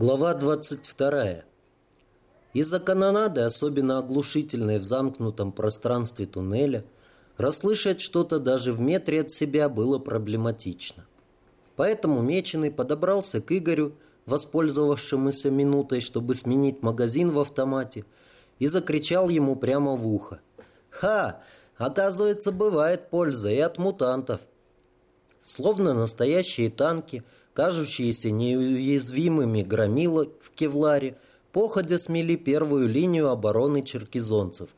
Глава 22. Из-за канонады, особенно оглушительной в замкнутом пространстве туннеля, расслышать что-то даже в метре от себя было проблематично. Поэтому Меченый подобрался к Игорю, воспользовавшемуся минутой, чтобы сменить магазин в автомате, и закричал ему прямо в ухо. «Ха! Оказывается, бывает польза и от мутантов!» Словно настоящие танки – кажущиеся неуязвимыми громила в кевларе, походя смели первую линию обороны черкизонцев,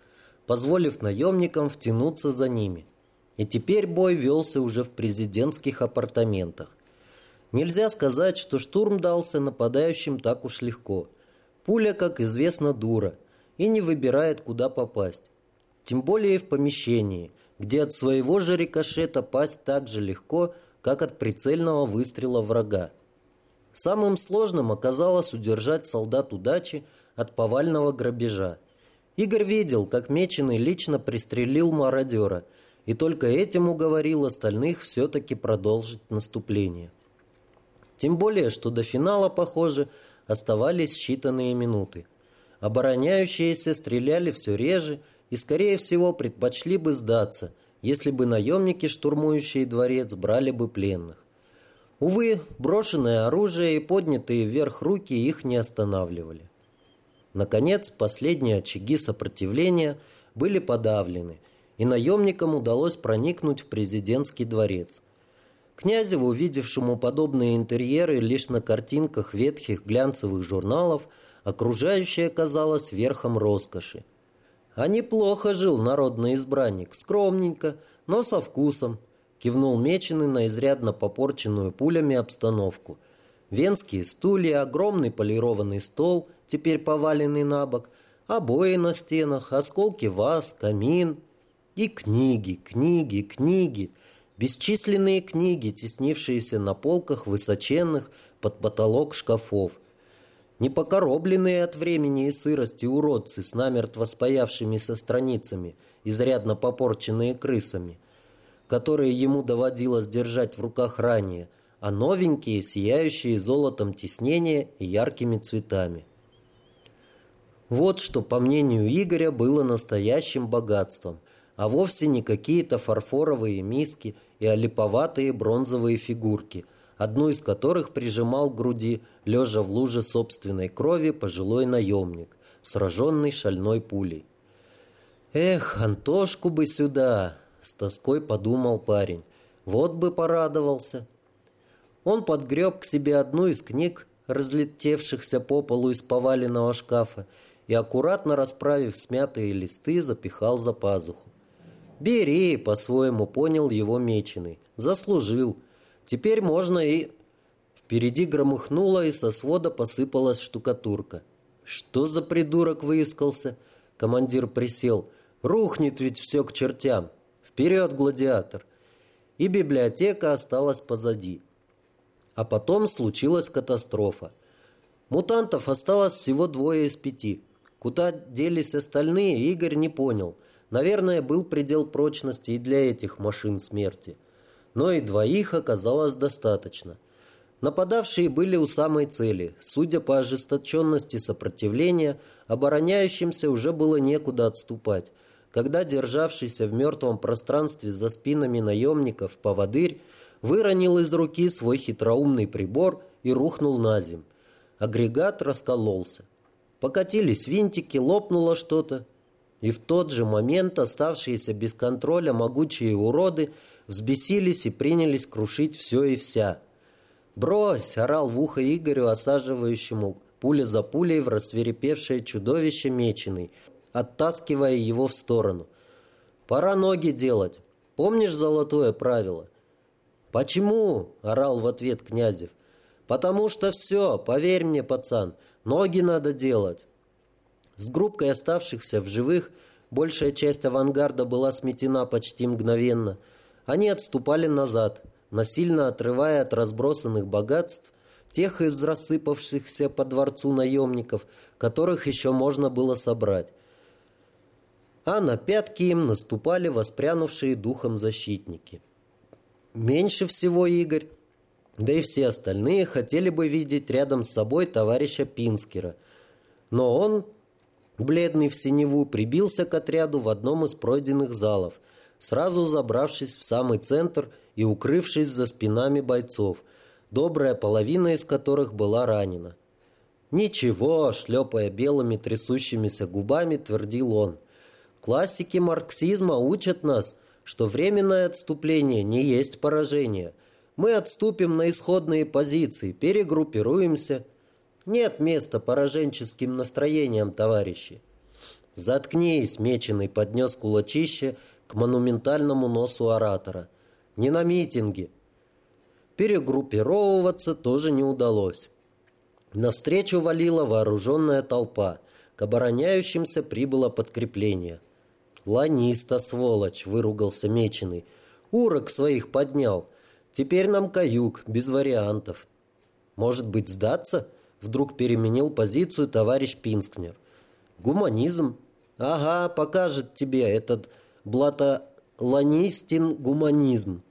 позволив наемникам втянуться за ними. И теперь бой велся уже в президентских апартаментах. Нельзя сказать, что штурм дался нападающим так уж легко. Пуля, как известно, дура и не выбирает, куда попасть. Тем более в помещении, где от своего же рикошета пасть так же легко – как от прицельного выстрела врага. Самым сложным оказалось удержать солдат удачи от повального грабежа. Игорь видел, как Меченый лично пристрелил мародера, и только этим уговорил остальных все-таки продолжить наступление. Тем более, что до финала, похоже, оставались считанные минуты. Обороняющиеся стреляли все реже и, скорее всего, предпочли бы сдаться, если бы наемники, штурмующие дворец, брали бы пленных. Увы, брошенное оружие и поднятые вверх руки их не останавливали. Наконец, последние очаги сопротивления были подавлены, и наемникам удалось проникнуть в президентский дворец. Князеву, увидевшему подобные интерьеры лишь на картинках ветхих глянцевых журналов, окружающее казалось верхом роскоши – а неплохо жил народный избранник, скромненько, но со вкусом, кивнул Меченый на изрядно попорченную пулями обстановку. Венские стулья, огромный полированный стол, теперь поваленный на бок, обои на стенах, осколки ваз, камин и книги, книги, книги, бесчисленные книги, теснившиеся на полках высоченных под потолок шкафов – Непокоробленные от времени и сырости уродцы с намертво спаявшимися страницами, изрядно попорченные крысами, которые ему доводилось держать в руках ранее, а новенькие, сияющие золотом тиснения и яркими цветами. Вот что, по мнению Игоря, было настоящим богатством, а вовсе не какие-то фарфоровые миски и олиповатые бронзовые фигурки – одну из которых прижимал к груди, лежа в луже собственной крови, пожилой наемник, сраженный шальной пулей. «Эх, Антошку бы сюда!» — с тоской подумал парень. «Вот бы порадовался!» Он подгреб к себе одну из книг, разлетевшихся по полу из поваленного шкафа, и, аккуратно расправив смятые листы, запихал за пазуху. «Бери!» — по-своему понял его меченый. «Заслужил!» Теперь можно и... Впереди громыхнуло, и со свода посыпалась штукатурка. Что за придурок выискался? Командир присел. Рухнет ведь все к чертям. Вперед, гладиатор! И библиотека осталась позади. А потом случилась катастрофа. Мутантов осталось всего двое из пяти. Куда делись остальные, Игорь не понял. Наверное, был предел прочности и для этих машин смерти но и двоих оказалось достаточно. Нападавшие были у самой цели. Судя по ожесточенности сопротивления, обороняющимся уже было некуда отступать. Когда державшийся в мертвом пространстве за спинами наемников поводырь выронил из руки свой хитроумный прибор и рухнул на земь. Агрегат раскололся. Покатились винтики, лопнуло что-то. И в тот же момент оставшиеся без контроля могучие уроды – взбесились и принялись крушить все и вся. «Брось!» – орал в ухо Игорю, осаживающему пуля за пулей в рассверепевшее чудовище меченый, оттаскивая его в сторону. «Пора ноги делать. Помнишь золотое правило?» «Почему?» – орал в ответ Князев. «Потому что все, поверь мне, пацан, ноги надо делать». С группкой оставшихся в живых большая часть авангарда была сметена почти мгновенно – они отступали назад, насильно отрывая от разбросанных богатств тех из рассыпавшихся по дворцу наемников, которых еще можно было собрать. А на пятки им наступали воспрянувшие духом защитники. Меньше всего Игорь Да и все остальные хотели бы видеть рядом с собой товарища Пинскера. Но он, бледный в синеву, прибился к отряду в одном из пройденных залов, сразу забравшись в самый центр и укрывшись за спинами бойцов, добрая половина из которых была ранена. «Ничего», — шлепая белыми трясущимися губами, твердил он. «Классики марксизма учат нас, что временное отступление не есть поражение. Мы отступим на исходные позиции, перегруппируемся. Нет места пораженческим настроениям, товарищи». «Заткнись», — Меченый поднес кулачище к монументальному носу оратора. «Не на митинге». Перегруппировываться тоже не удалось. Навстречу валила вооруженная толпа. К обороняющимся прибыло подкрепление. «Ланиста, сволочь!» — выругался Меченый. «Урок своих поднял. Теперь нам каюк, без вариантов». «Может быть, сдаться?» — вдруг переменил позицию товарищ Пинскнер. «Гуманизм? Ага, покажет тебе этот блатоланистин гуманизм».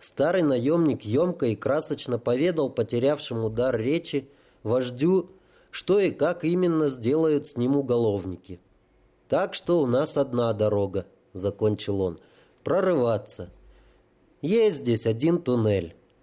Старый наемник емко и красочно поведал потерявшему дар речи, вождю, что и как именно сделают с ним уголовники. Так что у нас одна дорога, закончил он, прорываться. Есть здесь один туннель.